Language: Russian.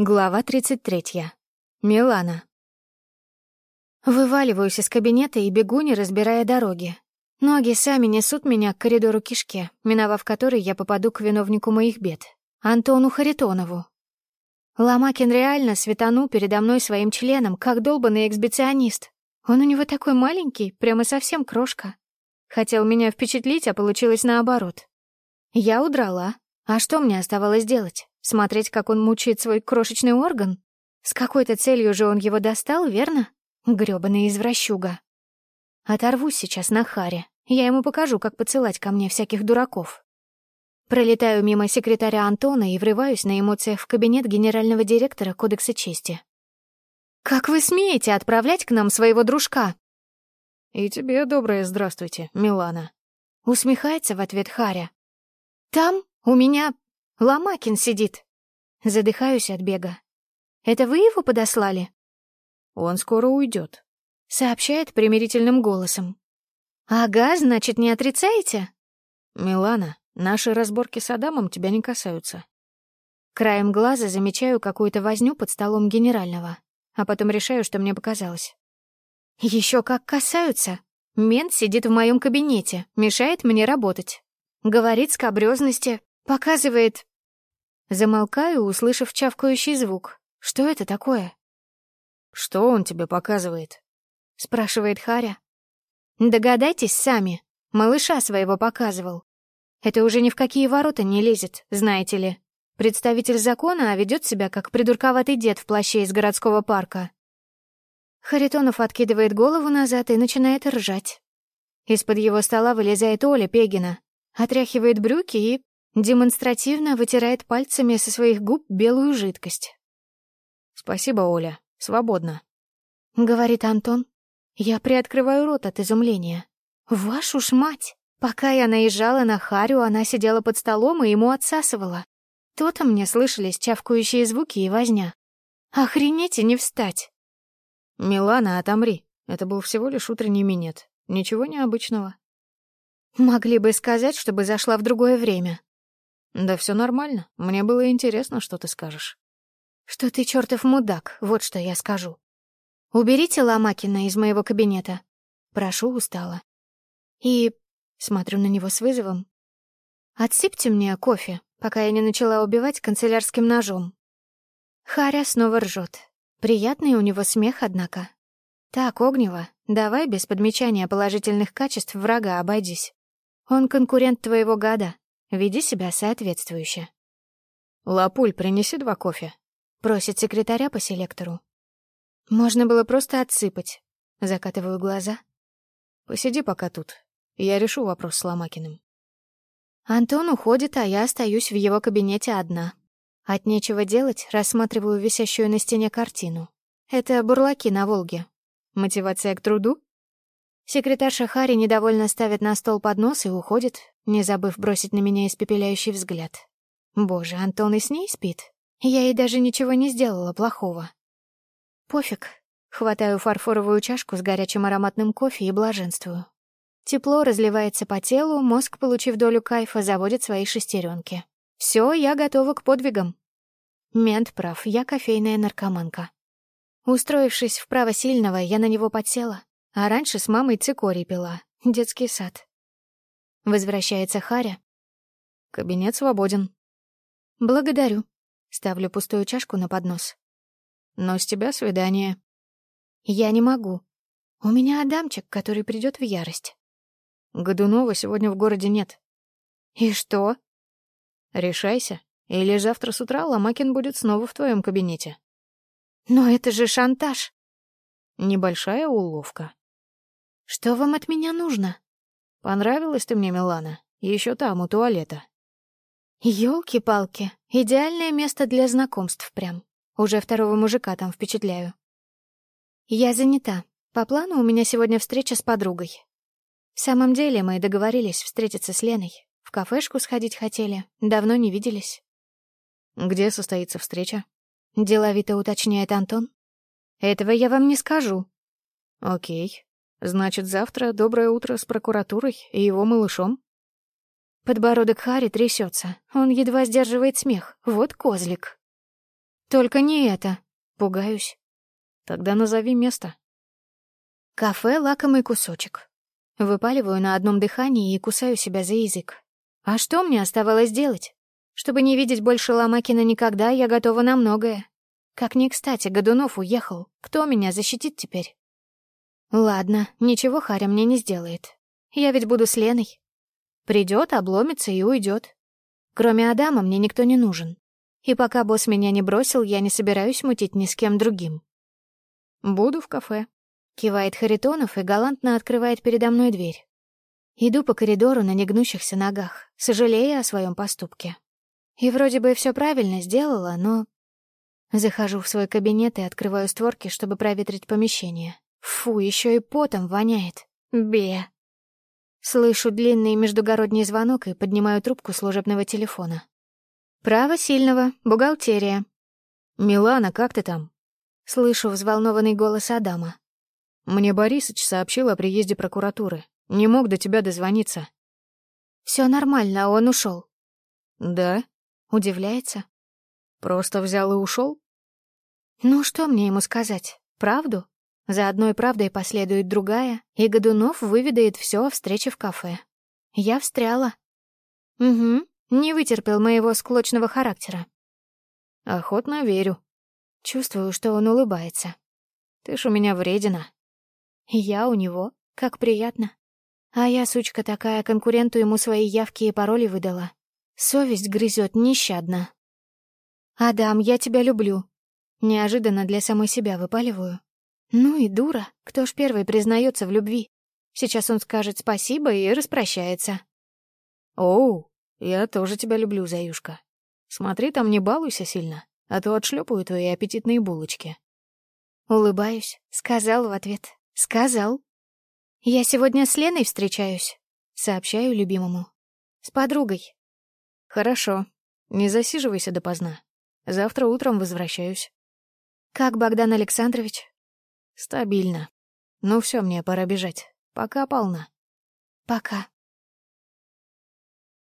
Глава 33. Милана. Вываливаюсь из кабинета и бегу, не разбирая дороги. Ноги сами несут меня к коридору кишке, миновав который я попаду к виновнику моих бед — Антону Харитонову. Ломакин реально светанул передо мной своим членом, как долбанный эксбиционист. Он у него такой маленький, прямо совсем крошка. Хотел меня впечатлить, а получилось наоборот. Я удрала. А что мне оставалось делать? Смотреть, как он мучает свой крошечный орган? С какой-то целью же он его достал, верно? Грёбаный извращуга. Оторвусь сейчас на харе. Я ему покажу, как поцелать ко мне всяких дураков. Пролетаю мимо секретаря Антона и врываюсь на эмоциях в кабинет генерального директора Кодекса чести. «Как вы смеете отправлять к нам своего дружка?» «И тебе доброе здравствуйте, Милана», — усмехается в ответ Харя. «Там у меня Ломакин сидит. Задыхаюсь от бега. Это вы его подослали? Он скоро уйдет, сообщает примирительным голосом. Ага, значит, не отрицаете? Милана, наши разборки с Адамом тебя не касаются. Краем глаза замечаю какую-то возню под столом генерального, а потом решаю, что мне показалось. Еще как касаются. Мент сидит в моем кабинете, мешает мне работать. Говорит скобрёзности, показывает Замолкаю, услышав чавкающий звук. Что это такое? «Что он тебе показывает?» — спрашивает Харя. «Догадайтесь сами. Малыша своего показывал. Это уже ни в какие ворота не лезет, знаете ли. Представитель закона, а ведет себя как придурковатый дед в плаще из городского парка». Харитонов откидывает голову назад и начинает ржать. Из-под его стола вылезает Оля Пегина, отряхивает брюки и Демонстративно вытирает пальцами со своих губ белую жидкость. «Спасибо, Оля. Свободно», — говорит Антон. Я приоткрываю рот от изумления. «Вашу ж мать! Пока я наезжала на Харю, она сидела под столом и ему отсасывала. То-то мне слышались чавкающие звуки и возня. Охренеть и не встать!» «Милана, отомри. Это был всего лишь утренний минет. Ничего необычного». «Могли бы сказать, чтобы зашла в другое время», «Да все нормально. Мне было интересно, что ты скажешь». «Что ты чертов мудак, вот что я скажу. Уберите Ломакина из моего кабинета. Прошу, устала. И...» Смотрю на него с вызовом. «Отсыпьте мне кофе, пока я не начала убивать канцелярским ножом». Харя снова ржет. Приятный у него смех, однако. «Так, Огнева, давай без подмечания положительных качеств врага обойдись. Он конкурент твоего гада, Веди себя соответствующе. «Лапуль, принеси два кофе», — просит секретаря по селектору. Можно было просто отсыпать. Закатываю глаза. «Посиди пока тут. Я решу вопрос с Ломакиным». Антон уходит, а я остаюсь в его кабинете одна. От нечего делать рассматриваю висящую на стене картину. Это бурлаки на Волге. Мотивация к труду? Секретарша Хари недовольно ставит на стол поднос и уходит, не забыв бросить на меня испепеляющий взгляд. Боже, Антон и с ней спит. Я ей даже ничего не сделала плохого. Пофиг. Хватаю фарфоровую чашку с горячим ароматным кофе и блаженствую. Тепло разливается по телу, мозг, получив долю кайфа, заводит свои шестеренки. Все, я готова к подвигам. Мент прав, я кофейная наркоманка. Устроившись вправо сильного, я на него подсела, а раньше с мамой цикорий пила. Детский сад. Возвращается Харя. Кабинет свободен. Благодарю. Ставлю пустую чашку на поднос. Но с тебя свидание. Я не могу. У меня Адамчик, который придет в ярость. Годунова сегодня в городе нет. И что? Решайся. Или завтра с утра Ломакин будет снова в твоем кабинете. Но это же шантаж. Небольшая уловка. «Что вам от меня нужно?» «Понравилась ты мне, Милана? Еще там, у туалета». Ёлки-палки, идеальное место для знакомств прям. Уже второго мужика там впечатляю. Я занята. По плану у меня сегодня встреча с подругой. В самом деле мы договорились встретиться с Леной. В кафешку сходить хотели, давно не виделись. «Где состоится встреча?» — деловито уточняет Антон. «Этого я вам не скажу». «Окей. Значит, завтра доброе утро с прокуратурой и его малышом? Подбородок Хари трясется. Он едва сдерживает смех. Вот козлик. Только не это. Пугаюсь. Тогда назови место. Кафе «Лакомый кусочек». Выпаливаю на одном дыхании и кусаю себя за язык. А что мне оставалось делать? Чтобы не видеть больше Ломакина никогда, я готова на многое. Как ни кстати, Годунов уехал. Кто меня защитит теперь? Ладно, ничего Харя мне не сделает. Я ведь буду с Леной. Придет, обломится и уйдет. Кроме Адама мне никто не нужен. И пока босс меня не бросил, я не собираюсь мутить ни с кем другим. «Буду в кафе», — кивает Харитонов и галантно открывает передо мной дверь. Иду по коридору на негнущихся ногах, сожалея о своем поступке. И вроде бы все правильно сделала, но... Захожу в свой кабинет и открываю створки, чтобы проветрить помещение. Фу, еще и потом воняет. Бе. Слышу длинный междугородний звонок и поднимаю трубку служебного телефона. «Право сильного, бухгалтерия». «Милана, как ты там?» Слышу взволнованный голос Адама. «Мне Борисыч сообщил о приезде прокуратуры. Не мог до тебя дозвониться». Все нормально, он ушел. «Да?» Удивляется. «Просто взял и ушел? Ну, что мне ему сказать? Правду? За одной правдой последует другая, и Годунов выведает все о встрече в кафе. Я встряла. Угу, не вытерпел моего склочного характера. Охотно верю. Чувствую, что он улыбается. Ты ж у меня вредина. Я у него. Как приятно. А я, сучка такая, конкуренту ему свои явки и пароли выдала. Совесть грызет нещадно. «Адам, я тебя люблю». Неожиданно для самой себя выпаливаю. Ну и дура, кто ж первый признается в любви? Сейчас он скажет спасибо и распрощается. «Оу, я тоже тебя люблю, Заюшка. Смотри, там не балуйся сильно, а то отшлепаю твои аппетитные булочки». Улыбаюсь, сказал в ответ. Сказал. «Я сегодня с Леной встречаюсь», — сообщаю любимому. «С подругой. «Хорошо. Не засиживайся допоздна. Завтра утром возвращаюсь». «Как Богдан Александрович?» «Стабильно. Ну все, мне пора бежать. Пока, полна». «Пока».